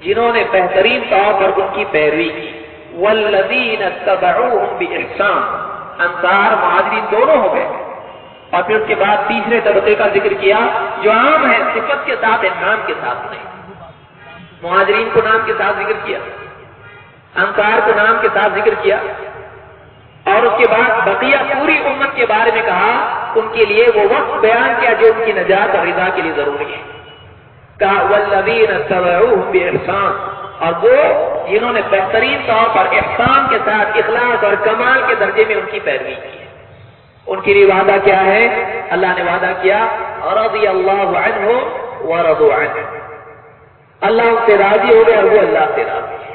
جنہوں نے بہترین طور پر ان کی پیروی کی۔ والذین اتبعوهم باحسان انصار، مہاجرین دونوں ہو گئے۔ اور پھر اس کے بعد تیسرے طبقے کا ذکر کیا، جو عام ہے صفت کے ساتھ نام کے ساتھ نہیں۔ مہاجرین کو نام کے ساتھ ذکر کیا، انصار کو نام کے ساتھ ذکر کیا، اور اس کے بعد بقیہ پوری امت کے بارے میں کہا ان کے لیے وہ وقت بیان کیا جو ان کی نجات اور رضا کے لیے ضروری ہے۔ کہا، والذین اتبعوهم باحسان اور وہ جنہوں نے بہترین طور پر احسان کے ساتھ اخلاص اور کمال کے درجے میں ان کی پیروی کی ہے۔ ان کے لیے وعدہ کیا ہے؟ اللہ نے وعدہ کیا رضی اللہ عنہ ورضوا عنہ اللہ ان سے راضی ہو گئے اور وہ اللہ سے راضی ہے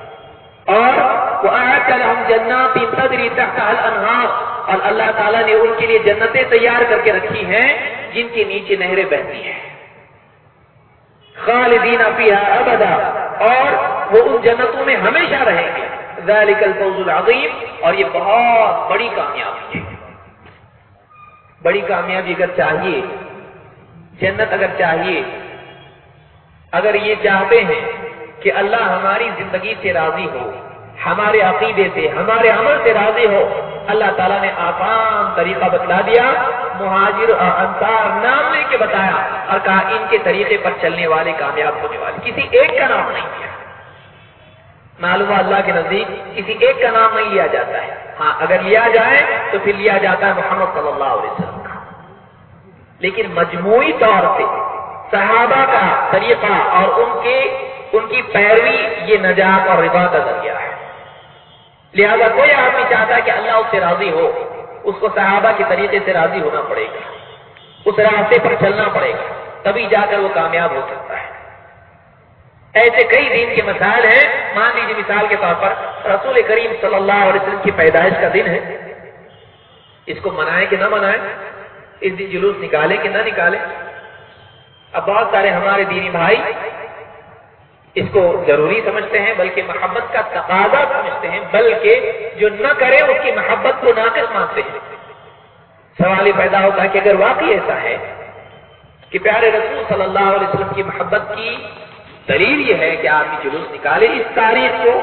اور وہ ہم جنات تدری تحت الانہار اور اللہ تعالیٰ نے ان کے لیے جنتیں تیار کر کے رکھی ہیں، جن کے نیچے نہریں بہتی ہیں۔ خالدین فیہا ابدا، اور وہ ان جنتوں میں ہمیشہ رہیں گے۔ ذالک الفوز العظیم اور یہ بہت بڑی کامیابی ہے۔ بڑی کامیابی اگر چاہیے، جنت اگر چاہیے، اگر یہ چاہتے ہیں کہ اللہ ہماری زندگی سے راضی ہو، ہمارے عقیدے سے، ہمارے عمل سے راضی ہو۔ اللہ تعالیٰ نے آسان طریقہ بتلا دیا، مہاجر اور انصار نام لے کے بتایا اور کہا، ان کے طریقے پر چلنے والے کامیاب ہونے والے۔ کسی ایک کا نام نہیں کیا معلوم اللہ کے نزدیک کسی ایک کا نام نہیں لیا جاتا ہے۔ ہاں اگر لیا جائے تو پھر لیا جاتا ہے محمد صلی اللہ علیہ وسلم کا۔ لیکن مجموعی طور سے صحابہ کا طریقہ اور ان کے ان کی پیروی یہ نجات اور ربا کا ذریعہ ہے۔ لہذا کوئی آدمی چاہتا ہے کہ اللہ اس سے راضی ہو، اس کو صحابہ کے طریقے سے راضی ہونا پڑے گا، اس راستے پر چلنا پڑے گا، تبھی جا کر وہ کامیاب ہو سکتا ہے۔ ایسے کئی دین کے مسائل ہیں۔ مان لیجیے مثال کے طور پر رسول کریم صلی اللہ علیہ وسلم کی پیدائش کا دن ہے۔ اس کو منائے کہ نہ منائے اس دن جلوس نکالے کہ نہ نکالے اب بہت سارے ہمارے دینی بھائی اس کو ضروری سمجھتے ہیں، بلکہ محبت کا تقاضا سمجھتے ہیں، بلکہ جو نہ کرے اس کی محبت کو ناقص مانتے ہیں۔ سوال یہ پیدا ہوتا ہے کہ اگر واقعی ایسا ہے کہ پیارے رسول صلی اللہ علیہ وسلم کی محبت کی دلیل یہ ہے کہ آدمی جلوس نکالے اس تاریخ کو،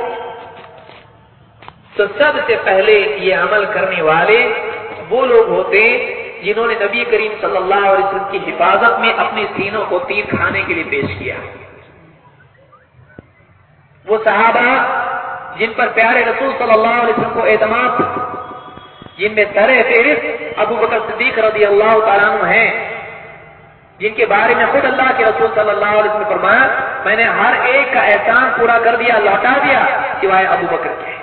تو سب سے پہلے یہ عمل کرنے والے وہ لوگ ہوتے جنہوں نے نبی کریم صلی اللہ علیہ وسلم کی حفاظت میں اپنے سینوں کو تیر کھانے کے لیے پیش کیا۔ وہ صحابہ جن پر پیارے رسول صلی اللہ علیہ وسلم کو اعتماد جن میں سر فہرست ابو بکر صدیق رضی اللہ تعالیٰ عنہ ہیں، جن کے بارے میں خود اللہ کے رسول صلی اللہ علیہ وسلم نے فرمایا، میں نے ہر ایک کا احسان پورا کر دیا، لوٹا دیا، سوائے ابو بکر کے۔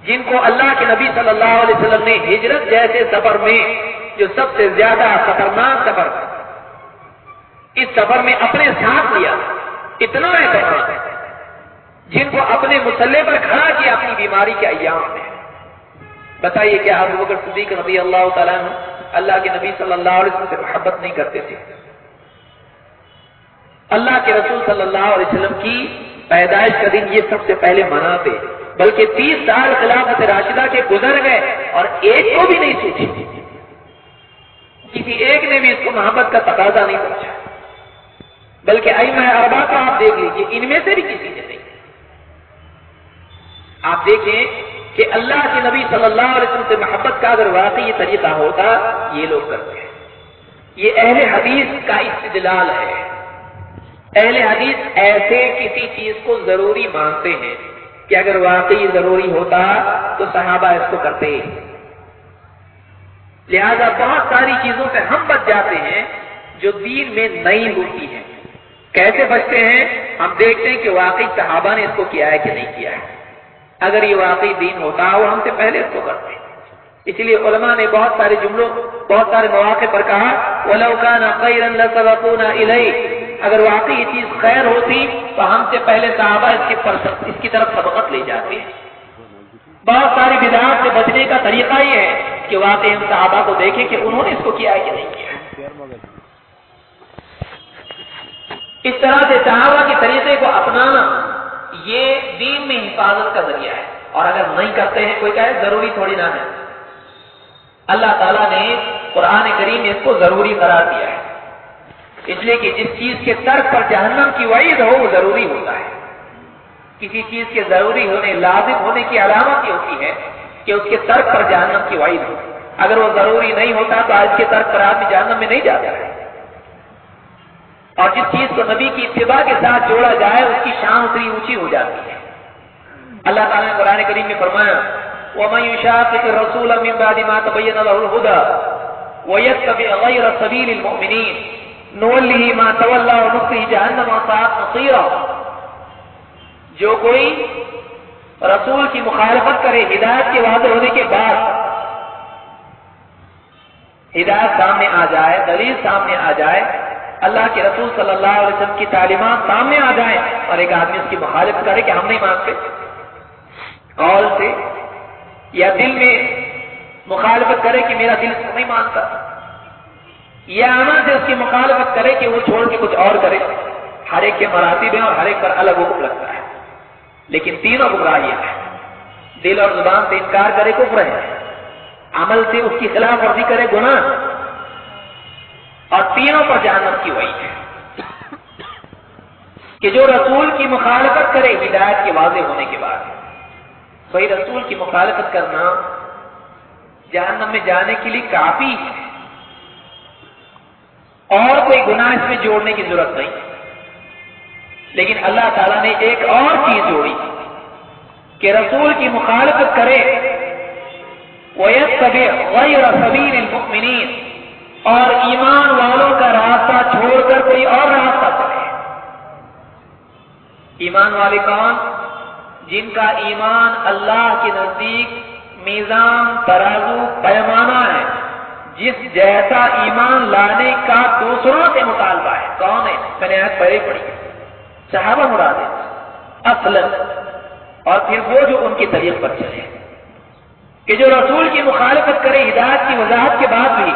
جن کو اللہ کے نبی صلی اللہ علیہ وسلم نے ہجرت جیسے سفر میں، جو سب سے زیادہ خطرناک سفر اس سفر میں اپنے ساتھ لیا اتنا اعتماد ہے۔ جن کو اپنے مسلح پر کھڑا کیا اپنی بیماری کے ایام میں۔ بتائیے کیا ابو بکر صدیق رضی اللہ تعالیٰ اللہ کے نبی صلی اللہ علیہ وسلم سے محبت نہیں کرتے تھے۔ اللہ کے رسول صلی اللہ علیہ وسلم کی پیدائش کا دن یہ سب سے پہلے مناتے، بلکہ تیس سال خلافت راشدہ کے گزر گئے اور ایک کو بھی نہیں سوچی کسی ایک نے بھی اس کو محبت کا تقاضا نہیں پہنچا بلکہ ایم اربا کا آپ دیکھ لیجیے ان میں سے بھی کسی نے نہیں۔ آپ دیکھیں کہ اللہ کے نبی صلی اللہ علیہ وسلم سے محبت کا اگر واقعی یہ طریقہ ہوتا، یہ لوگ کرتے ہیں۔ یہ اہل حدیث کا استدلال ہے۔ اہل حدیث ایسے کسی چیز کو ضروری مانتے ہیں کہ اگر واقعی ضروری ہوتا تو صحابہ اس کو کرتے۔ لہذا بہت ساری چیزوں سے ہم بچ جاتے ہیں جو دین میں نئی ہوتی ہیں کیسے بچتے ہیں؟ ہم دیکھتے ہیں کہ واقعی صحابہ نے اس کو کیا ہے کہ نہیں کیا ہے۔ اگر یہ واقعی دین ہوتا وہ ہم سے پہلے اس کو کرتے اس لیے علماء نے بہت سارے جملوں، بہت سارے مواقع پر کہا اگر واقعی یہ چیز خیر ہوتی، تو ہم سے پہلے صحابہ اس کی اس کی طرف سبقت لے جاتے بہت ساری بدعات سے بچنے کا طریقہ یہ ہے کہ واقعی ہم صحابہ کو دیکھیں کہ انہوں نے اس کو کیا ہے کہ نہیں کیا اس طرح سے صحابہ کے طریقے کو اپنانا یہ دین میں حفاظت کا ذریعہ ہے۔ اور اگر نہیں کرتے ہیں، کوئی کہے ضروری تھوڑی نہ ہے۔ اللہ تعالیٰ نے قرآن کریم میں اس کو ضروری قرار دیا ہے۔ اس لیے کہ جس چیز کے ترک پر جہنم کی وعید ہو، وہ ضروری ہوتا ہے۔ کسی چیز کے ضروری ہونے، لازم ہونے کی علامت یہ ہوتی ہے کہ اس کے ترک پر جہنم کی وعید ہو۔ اگر وہ ضروری نہیں ہوتا، تو آج کے ترک پر آدمی جہنم میں نہیں جاتا ہے۔ اور جس چیز کو نبی کی اتباع کے ساتھ جوڑا جائے، اس کی شان اتنی اونچی ہو جاتی ہے۔ اللہ تعالیٰ نے قرآن کریم میں فرمایا، وَمَن يُشَاقِقِ الرَّسُولَ مِن بَعْدِ مَا تَبَيَّنَ لَهُ الْهُدَى وَيَتَّبِعْ غَيْرَ سَبِيلِ الْمُؤْمِنِينَ نُوَلِّهِ مَا تَوَلَّى وَنُصْلِهِ جَهَنَّمَ وَسَاءَتْ مَصِيرًا۔ جو کوئی رسول کی مخالفت کرے، ہدایت کے واضح ہونے کے بعد ہدایت سامنے آ جائے، دلیل سامنے آ جائے اللہ کے رسول صلی اللہ علیہ وسلم کی تعلیمات سامنے آ جائیں اور ایک آدمی اس کی مخالفت کرے کہ ہم نہیں مانتے۔ قول سے یا دل میں مخالفت کرے کہ میرا دل نہیں مانتا۔ یا عمل سے اس کی مخالفت کرے کہ وہ چھوڑ کے کچھ اور کرے۔ ہر ایک کے مراتب ہیں اور ہر ایک پر الگ حکم لگتا ہے۔ لیکن تینوں گمراہیاں ہیں۔ دل اور زبان سے انکار کرے کفر ہے عمل سے اس کی خلاف ورزی کرے گناہ۔ اور تینوں پر جہنم کی وہی ہے۔ کہ جو رسول کی مخالفت کرے، ہدایت کے واضح ہونے کے بعد۔ کوئی رسول کی مخالفت کرنا جہنم میں جانے کے لیے کافی ہے۔ اور کوئی گناہ اس میں جوڑنے کی ضرورت نہیں۔ ہے لیکن اللہ تعالیٰ نے ایک اور چیز جوڑی کہ رسول کی مخالفت کرے۔ وہ غیر سبیل المؤمنین اور ایمان والوں کا راستہ چھوڑ کر کوئی اور راستہ پڑے ایمان والے کون؟ جن کا ایمان اللہ کے نزدیک میزان، ترازو، پیمانہ ہے، جس جیسا ایمان لانے کا دوسروں سے مطالبہ ہے۔ کون ہے؟ میں نے پڑھی پڑی صحابہ مراد ہے اصل اور پھر وہ جو ان کی طریق پر چلے۔ کہ جو رسول کی مخالفت کرے، ہدایت کی وضاحت کے بعد بھی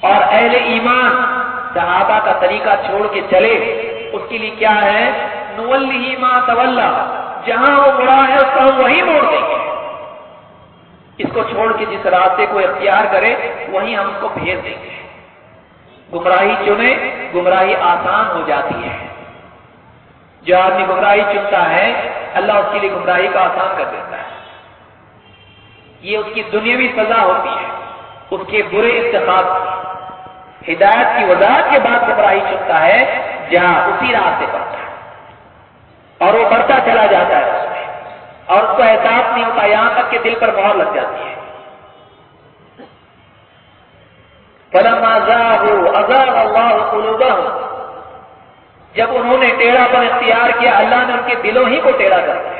اور اہل ایمان صحابہ کا طریقہ چھوڑ کے چلے، اس کے لیے کیا ہے؟ نولی ما طلّہ جہاں وہ مڑا ہے، اس کو ہم وہی موڑ دیں گے۔ اس کو چھوڑ کے جس راستے کو اختیار کرے وہیں ہم اس کو بھیج دیں گے۔ گمراہی چنے، گمراہی آسان ہو جاتی ہے۔ جو آدمی گمراہی چنتا ہے، اللہ اس کے لیے گمراہی کا آسان کر دیتا ہے۔ یہ اس کی دنیاوی سزا ہوتی ہے۔ اس کے برے اتخاب ہدایت کی وضاحت کے بعد گمراہی چکتا ہے، جہاں اسی راستے پڑتا ہے۔ اور وہ بڑھتا چلا جاتا ہے اس میں۔ اور اس کو احساس نہیں ہوتا، یہاں تک کہ دل پر مہر لگ جاتی ہے۔ جب انہوں نے ٹیڑھا پر اختیار کیا، اللہ نے ان کے دلوں ہی کو ٹیڑھا کر دیا۔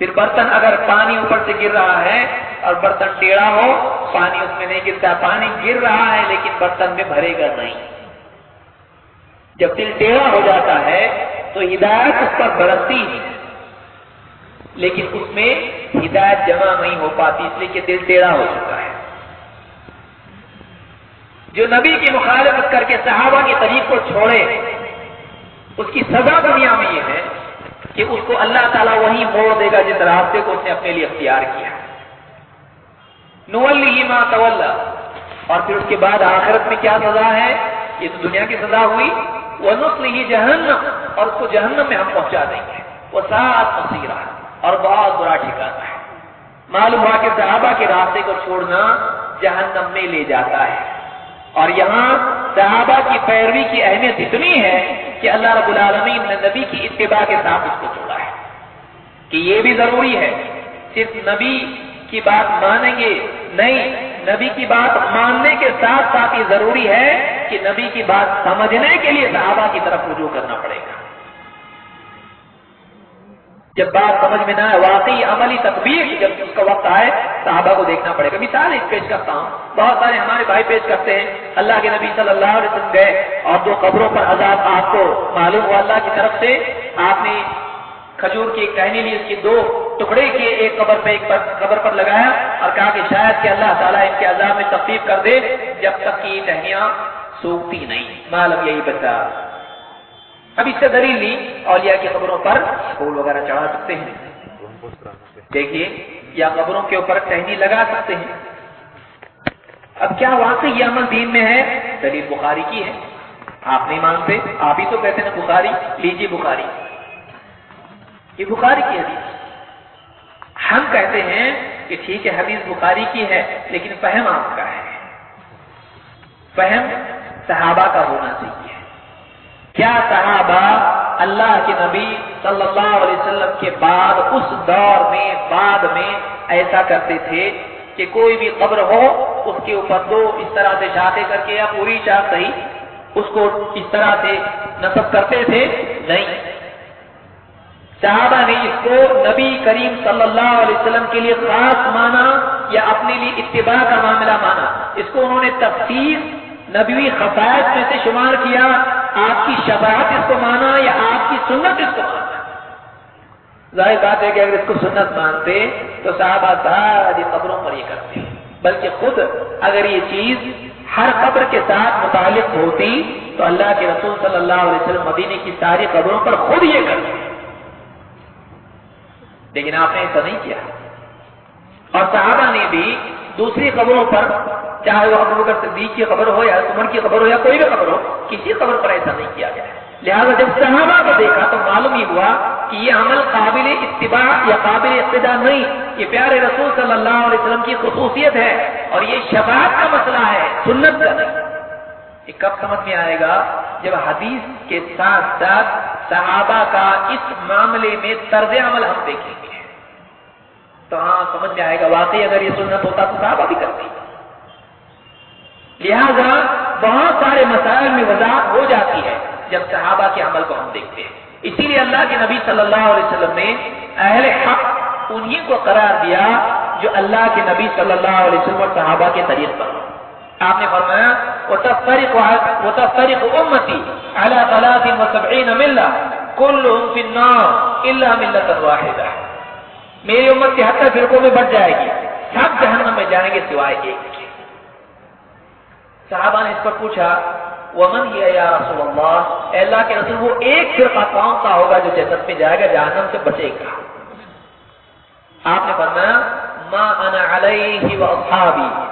پھر برتن اگر پانی اوپر سے گر رہا ہے اور برتن ٹیڑھا ہو، پانی اس میں نہیں گرتا، پانی گر رہا ہے لیکن برتن میں بھرے گا نہیں۔ جب دل ٹیڑھا ہو جاتا ہے تو ہدایت اس پر برستی لیکن اس میں ہدایت جمع نہیں ہو پاتی، اس لیے کہ دل ٹیڑھا ہو چکا ہے۔ جو نبی کی مخالفت کر کے صحابہ کے طریق کو چھوڑے، اس کی سزا دنیا میں یہ ہے کہ اس کو اللہ تعالیٰ وہی موڑ دے گا جس راستے کو اس نے اپنے لیے اختیار کیا۔ نولی ماں طول اور پھر اس کے بعد آخرت میں کیا سزا ہے؟ یہ تو دنیا کی سزا ہوئی۔ وہ نسل ہی جہنم اور اس کو جہنم میں ہم پہنچا دیں گے۔ وہ سات مصیرہ اور بہت برا ٹھکانا ہے۔ معلوم ہوا کہ صحابہ کے راستے کو چھوڑنا جہنم میں لے جاتا ہے۔ اور یہاں صحابہ کی پیروی کی اہمیت اتنی ہے کہ اللہ رب العالمین نے نبی کی اتباع کے ساتھ اس کو جوڑا ہے۔ کہ یہ بھی ضروری ہے، صرف نبی کی بات مانیں گے، نہیں، نبی کی بات ماننے کے ساتھ ساتھ یہ ضروری ہے کہ نبی کی بات سمجھنے کے لیے صحابہ کی طرف رجوع کرنا پڑے گا۔ جب بات سمجھ میں نہ آئے، واقعی عملی تقبیر جب اس کا وقت آئے، صحابہ کو دیکھنا پڑے گا۔ مثال ایک پیش کرتا ہوں۔ بہت سارے ہمارے بھائی پیش کرتے ہیں، اللہ کے نبی صلی اللہ علیہ وسلم گئے۔ اور دو قبروں پر عذاب آپ کو معلوم ہوا اللہ کی طرف سے آپ نے کھجور کی ایک ٹہنی لی، اس کی دو ٹکڑے کیے، ایک قبر پہ ایک قبر پر لگایا اور کہا کہ شاید کہ اللہ تعالیٰ ان کے عذاب میں تفریح کر دے جب تک کہ یہ ٹہنیاں سوکھتی نہیں۔ معلوم یہی بچہ اب اس سے دلیل لی اولیاء کی قبروں پر پھول وغیرہ چڑھا سکتے ہیں۔ دیکھیے، یا قبروں کے اوپر ٹہنی لگا سکتے ہیں۔ اب کیا واقعی یہ عمل دین میں ہے؟ دلیل بخاری کی ہے۔ آپ نہیں مانتے، آپ ہی تو کہتے ہیں بخاری۔ لیجیے بخاری۔ یہ بخاری کی حدیث۔ ہم کہتے ہیں کہ ٹھیک ہے، حدیث بخاری کی ہے، لیکن فہم آپ کا ہے۔ فہم صحابہ کا ہونا چاہیے۔ کیا صحابہ اللہ کے نبی صلی اللہ علیہ وسلم کے بعد، اس دور میں، بعد میں ایسا کرتے تھے کہ کوئی بھی قبر ہو، اس کے اوپر دو اس طرح سے شاخے کر کے یا پوری چاہ صحیح اس کو اس طرح سے نصب کرتے تھے، نہیں۔ صحابہ نے اس کو نبی کریم صلی اللہ علیہ وسلم کے لیے خاص مانا یا اپنے لیے اتباع کا معاملہ مانا۔ اس کو انہوں نے تفصیل نبی خفایت میں سے شمار کیا، آپ کی شفاعت اس کو مانا یا آپ کی سنت اس کو مانا؟ ظاہر بات ہے کہ اگر اس کو سنت مانتے تو صحابہ ساری قبروں پر یہ کرتے، بلکہ خود اگر یہ چیز ہر قبر کے ساتھ متعلق ہوتی تو اللہ کے رسول صلی اللہ علیہ وسلم مدینے کی ساری قبروں پر خود یہ کرتے۔ لیکن آپ نے ایسا نہیں کیا۔ اور صحابہ نے بھی دوسری قبروں پر، چاہے وہ ابو بکر صدیق کی خبر ہو یا عمر کی خبر ہو یا کوئی بھی خبر ہو، کسی خبر پر ایسا نہیں کیا گیا۔ لہٰذا جب صحابہ کو دیکھا تو معلوم ہی ہوا کہ یہ عمل قابل اتباع یا قابل ابتدا نہیں۔ یہ پیارے رسول صلی اللہ علیہ وسلم کی خصوصیت ہے اور یہ شفاعت کا مسئلہ ہے، سنت کا۔ نہیں یہ کب سمجھ میں آئے گا؟ جب حدیث کے ساتھ ساتھ صحابہ کا اس معاملے میں طرز عمل ہم دیکھیں گے۔ تو ہاں سمجھ میں آئے گا؟ واقعی اگر یہ سنت ہوتا تو صحابہ بھی کرتی لہذا بہت سارے مسائل میں وضاحت ہو جاتی ہے جب صحابہ کے عمل کو ہم دیکھتے ہیں۔ اسی لیے اللہ کے نبی صلی اللہ علیہ وسلم نے اہل حق انہیں کو قرار دیا جو اللہ کے نبی صلی اللہ علیہ وسلم اور صحابہ کے طریق پر۔ آپ نے فرمایا وہ تفریق امتی اللہ تعالیٰ و ملہ کل فی النار الا ملت واحدہ میری امت کے حتی فرقوں میں بڑھ جائے گی۔ سب جہنم میں جائیں گے سوائے ایک کے۔ صحابہ نے اس پر پوچھا، ومن یہ یا رسول اللہ اے اللہ کے رسول، وہ ایک فرقہ کون سا ہوگا جو جنت میں جائے گا، جہنم سے بچے گا؟ آپ نے فرمایا، ما انا علیہ و اصحابی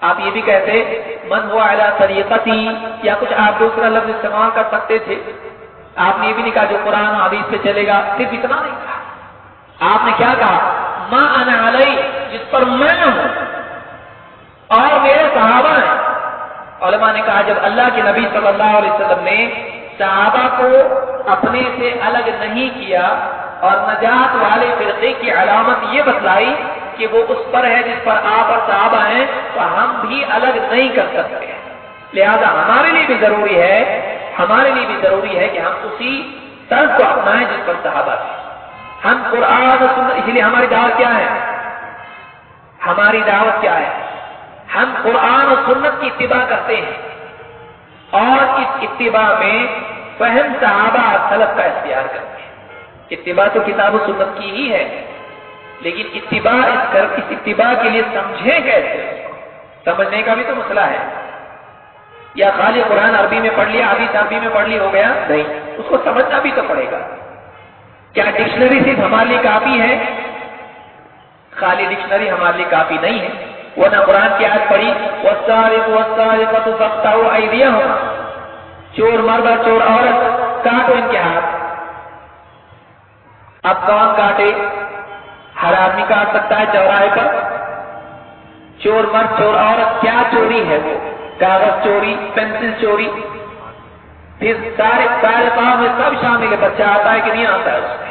آپ یہ بھی کہتے، من ہوا اعلیٰ طریقتی یا کچھ آپ دوسرا لفظ استعمال کر سکتے تھے۔ آپ نے یہ بھی نہیں کہا جو قرآن حدیث پہ چلے گا۔ صرف اتنا نہیں کہا۔ آپ نے کیا کہا؟ ماں انا علیہ جس پر میں ہوں۔ اور میرے صحابہ ہیں۔ علماء نے کہا، جب اللہ کے نبی صلی اللہ علیہ وسلم نے صحابہ کو اپنے سے الگ نہیں کیا اور نجات والے فرقے کی علامت یہ بتلائی کہ وہ اس پر ہے جس پر آپ اور صحابہ ہیں، تو ہم بھی الگ نہیں کر سکتے۔ لہذا ہمارے لیے بھی ضروری ہے، ہمارے لیے بھی ضروری ہے کہ ہم اسی طرز کو اپنائیں جس پر صحابہ تھے۔ ہم قرآن و سنت اس لیے ہماری دعوت کیا ہے؟ ہماری دعوت کیا ہے؟ ہم قرآن و سنت کی اتباع کرتے ہیں۔ اور اس اتباع میں فہم صحابہ سلب کا اختیار کرتے ہیں۔ اتباع تو کتاب و سنت کی ہی ہے، لیکن اتباع اس کر، اس اتباع کے لیے سمجھیں کیسے سمجھنے کا بھی تو مسئلہ ہے۔ یا خالی قرآن عربی میں پڑھ لیا ابھی عربی میں پڑھ لی، ہو گیا؟ نہیں۔ اس کو سمجھنا بھی تو پڑے گا۔ کیا ڈکشنری صرف ہمارے لیے کافی ہے؟ خالی ڈکشنری ہمارے لیے کافی نہیں ہے۔ وہ نہ قرآن کی آج پڑھی آئیڈیا ہوگا چور مرد چور عورت، کاٹو ان کے ہاتھ۔ اب کون کاٹے؟ ہر آدمی کاٹ سکتا ہے چوراہے پر۔ چور مرد، چور عورت، کیا چوری ہے وہ؟ کاغذ چوری پینسل چوری۔ پھر سارے سارے کام میں سب شامل ہے، بچہ آتا ہے کہ نہیں آتا ہے اس میں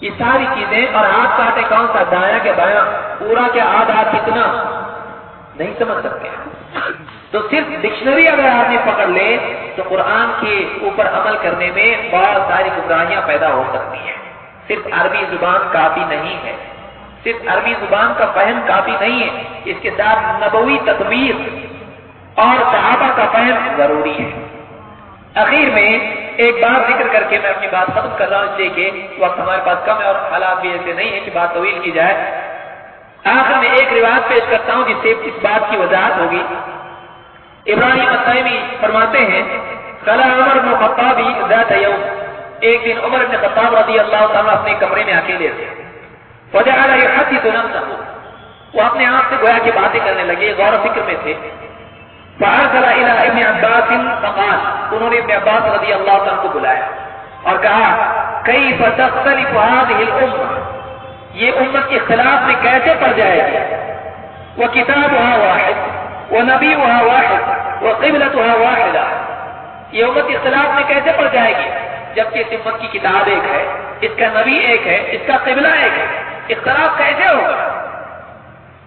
یہ ساری چیزیں اور ہاتھ کاٹے کون سا دایا کے بایاں پورا کے آدھا کتنا نہیں سمجھ سکتے تو صرف ڈکشنری اگر آدمی پکڑ لے تو قرآن کے اوپر عمل کرنے میں بہت ساری گمراہیاں پیدا ہو سکتی ہیں۔ صرف عربی زبان کافی نہیں ہے۔ صرف عربی زبان کا فہم کافی نہیں ہے۔ اس کے ساتھ نبوی تدبیر اور صحابہ کا فہم ضروری ہے۔ اخیر میں ایک بات ذکر کر کے میں اپنی بات ختم کر رہا ہوں، اس لیے کہ وقت ہمارے پاس کم ہے اور حالات بھی ایسے نہیں ہے کہ بات طویل کی جائے۔ آخر میں ایک روایت پیش کرتا ہوں جس سے اس بات کی وضاحت ہوگی۔ ابراہیم الطیبی فرماتے ہیں کلا عمر بن خطاب ذات یوم. ایک دن عمر بن خطاب رضی اللہ تعالیٰ اپنے کمرے میں اکیلے تھے۔ وجعل يحدث نفسه۔ وہ اپنے آپ سے گویا کی باتیں کرنے لگے، غور و فکر میں تھے۔ فارسل الى ابن عباس فقال، انہوں نے ابن عباس رضی اللہ عنہ کو بلایا اور کہا کیف تختلف هذه الامه یہ امت اختلاف میں کیسے پڑ جائے گی؟ وہ کتابها واحد، ونبيها واحد، وقبلتها واحده یہ امت اختلاف میں کیسے پڑ جائے گی؟ جبکہ اس امت کی کتاب ایک ہے، اس کا نبی ایک ہے، اس کا قبلہ ایک ہے۔ اختلاف کیسے ہوگا؟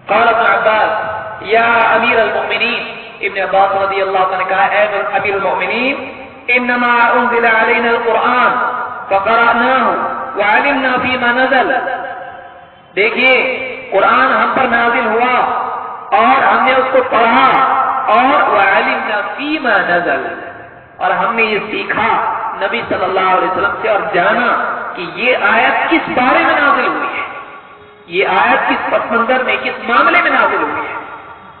قال ابن عباس، یا امیر المؤمنین ابن عباس رضی اللہ عنہ نے کہا، اے امیر المؤمنین، انما انزل علينا القرآن فقرأناه وعلمنا فيما نزل. دیکھیے، قرآن ہم پر نازل ہوا اور ہم نے اس کو پڑھا اور وعلمنا فيما نزل۔ اور ہم نے یہ سیکھا نبی صلی اللہ علیہ وسلم سے اور جانا کہ یہ آیت کس بارے میں نازل ہوئی ہے؟ یہ آیت کس پس منظر میں، کس معاملے میں نازل ہوئی ہے؟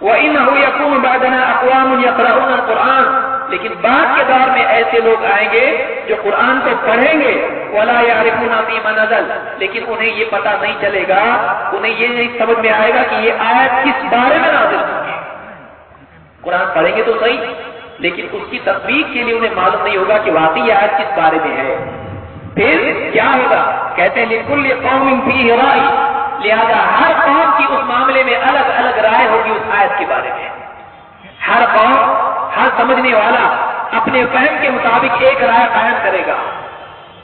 وہ ان یقون بادنا اقوام یقرؤون لیکن بعد کے دور میں ایسے لوگ آئیں گے جو قرآن کو پڑھیں گے۔ ولا یعرفون فیما نزل۔ لیکن انہیں یہ پتہ نہیں چلے گا۔ انہیں یہ نہیں سمجھ میں آئے گا کہ یہ آیت کس بارے میں نازل ہوئی ہے۔ قرآن پڑھیں گے تو صحیح، لیکن اس کی تصویر کے لیے انہیں معلوم نہیں ہوگا کہ واقعی آیت کس بارے میں ہے۔ پھر کیا ہوگا؟ کہتے ہیں کل قوم فی رائی لہذا ہر قوم کی اس معاملے میں الگ الگ رائے ہوگی اس آیت کے بارے میں۔ ہر قوم ہر سمجھنے والا اپنے فہم کے مطابق ایک رائے قائم کرے گا۔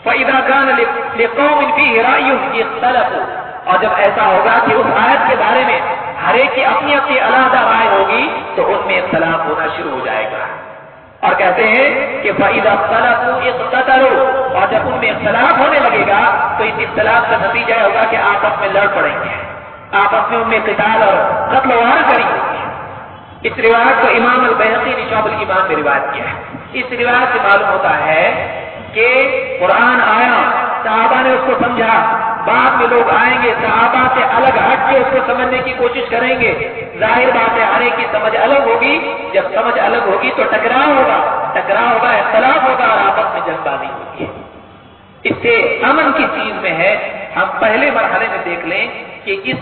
فَإِذَا كَانَ لِقَوْمٍ فِيهِ رَأْيٌ اختلفوا۔ اور جب ایسا ہوگا کہ اس آیت کے بارے میں ہر ایک کی اپنی اپنی علیحدہ رائے ہوگی، تو ان میں اختلاف ہونا شروع ہو جائے گا۔ اور کہتے ہیں کہ فَإِذَا اخْتَلَفُوا اقْتَتَلُوا اور جب ان میں اختلاف ہونے لگے گا تو اس اختلاف کا نتیجہ ہوگا کہ آپس میں لڑ پڑیں گے۔ آپس میں ان میں قتال اور قتل وار کریں گے۔ اس روایت کو امام البحقی نے شعب الایمان میں روایت کیا ہے۔ اس روایت سے معلوم ہوتا ہے کہ قرآن آیا، صحابہ نے اس کو سمجھا۔ بعد میں لوگ آئیں گے، صحابہ سے الگ ہٹ کے اس کو سمجھنے کی کوشش کریں گے۔ ظاہر بات ہے، ہر ایک کی سمجھ الگ ہوگی۔ جب سمجھ الگ ہوگی تو ٹکراؤ ہوگا۔ ٹکراؤ ہوگا، اختلاف ہوگا اور آپس میں جذبہ نہیں ہوگی۔ اس سے امن کی چیز میں ہے۔ ہم پہلے مرحلے میں دیکھ لیں کہ اس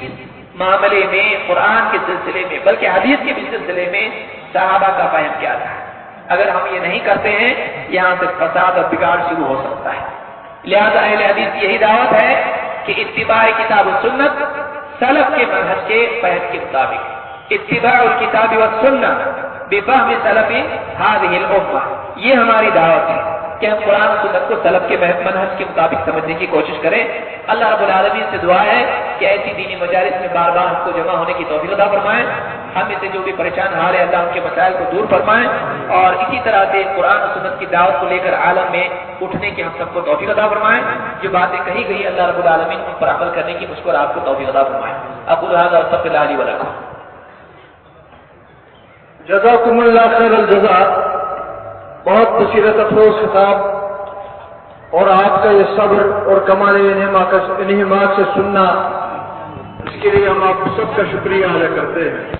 معاملے میں، قرآن کے سلسلے میں، بلکہ حدیث کے بھی سلسلے میں صحابہ کا فہم کیا تھا اگر ہم یہ نہیں کرتے ہیں، یہاں سے فساد اور بگاڑ شروع ہو سکتا ہے۔ لہذا اہل حدیث یہی دعوت ہے کہ اتباع کتاب و سنت سلف کے منحج کے بحث کے مطابق۔ اتباع الکتاب و سنت بے فہم سلف هذه الامه یہ ہماری دعوت ہے۔ کہ ہم قرآن سنت کو سلب کے منحج کے مطابق سمجھنے کی کوشش کریں۔ اللہ رب العالمین سے دعا ہے کہ ایسی دینی مجالس میں بار بار ہم کو جمع ہونے کی توفیق ادا فرمائیں ہم اسے جو بھی پریشان حال ہے اللہ ان کے مسائل کو دور فرمائیں اور اسی طرح سے قرآن و سنت کی دعوت کو لے کر عالم میں اٹھنے کی ہم سب کو توفیق ادا فرمائیں جو باتیں کہی گئی، اللہ رب العالمین ان پر عمل کرنے کی مجھ کو آپ کو توفیق ادا فرمائیں ابو الحاظ اور سب علی والا جزاکم اللہ خیر الجزا بہت بصیرت افروز خطاب اور آپ کا یہ صبر اور کمال انہماک سے سننا، اس کے لیے ہم آپ سب کا شکریہ ادا کرتے ہیں۔